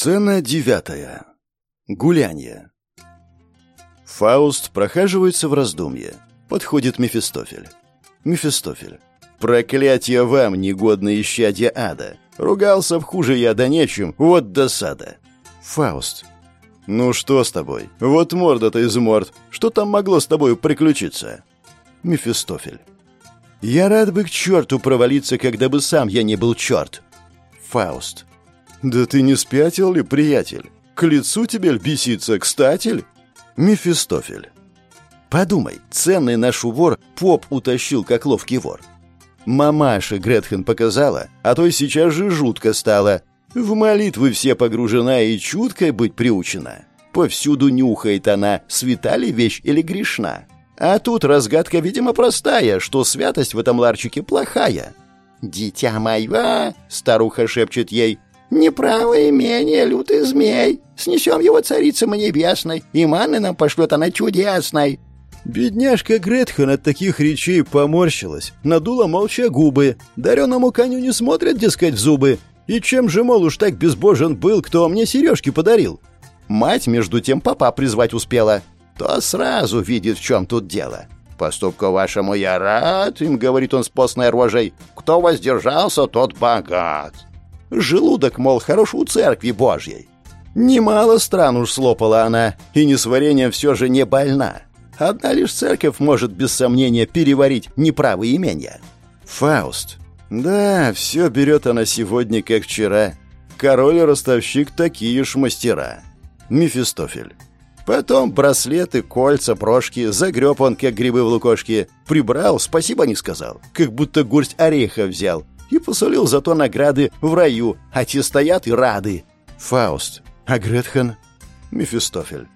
Сцена девятая. Гулянье. Фауст прохаживается в раздумье. Подходит Мефистофель. Мефистофель. «Проклятие вам, негодные исчадья ада! Ругался в хуже я да нечем, вот досада!» Фауст. «Ну что с тобой? Вот морда-то из морд. Что там могло с тобой приключиться?» Мефистофель. «Я рад бы к черту провалиться, когда бы сам я не был черт!» Фауст. «Да ты не спятил ли, приятель? К лицу тебе беситься, кстати Мефистофель. Подумай, ценный наш вор поп утащил, как ловкий вор. Мамаша Гретхен показала, а то сейчас же жутко стало. В молитвы все погружена и чуткой быть приучена. Повсюду нюхает она, свята ли вещь или грешна. А тут разгадка, видимо, простая, что святость в этом ларчике плохая. «Дитя мое!» — старуха шепчет ей. «Неправое имение, лютый змей! Снесем его царицам небесной, и маны нам пошлет она чудесной!» Бедняжка Гретхен от таких речей поморщилась, надула молча губы. Дареному коню не смотрят, дескать, в зубы. И чем же, мол, уж так безбожен был, кто мне сережки подарил? Мать, между тем, папа призвать успела. То сразу видит, в чем тут дело. «Поступку вашему я рад», — им говорит он с постной рожей. «Кто воздержался, тот богат». Желудок, мол, хорош у церкви Божьей. Немало стран уж слопала она, и несварением все же не больна. Одна лишь церковь может без сомнения переварить неправые имения. Фауст. Да, все берет она сегодня, как вчера. Король и ростовщик такие ж мастера. Мефистофель. Потом браслеты, кольца, брошки, загреб он, как грибы в лукошке. Прибрал, спасибо не сказал, как будто горсть ореха взял и посулил зато награды в раю, а те стоят и рады. Фауст. А Гретхен? Мефистофель.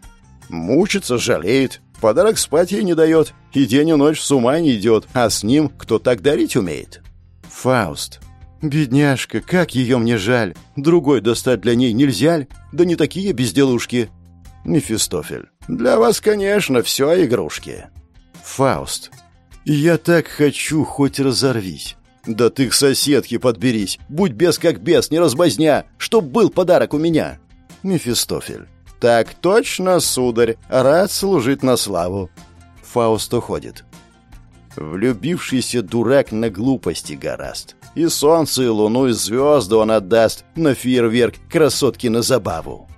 Мучится, жалеет. Подарок спать ей не дает. И день и ночь с ума не идет. А с ним кто так дарить умеет? Фауст. Бедняжка, как ее мне жаль. Другой достать для ней нельзя Да не такие безделушки. Мефистофель. Для вас, конечно, все игрушки. Фауст. Я так хочу, хоть разорвись. «Да ты к соседке подберись! Будь без как без, не разбозня! Чтоб был подарок у меня!» Мефистофель. «Так точно, сударь! Рад служить на славу!» Фауст уходит. Влюбившийся дурак на глупости гораст. И солнце, и луну, и звезды он отдаст на фейерверк красотки на забаву.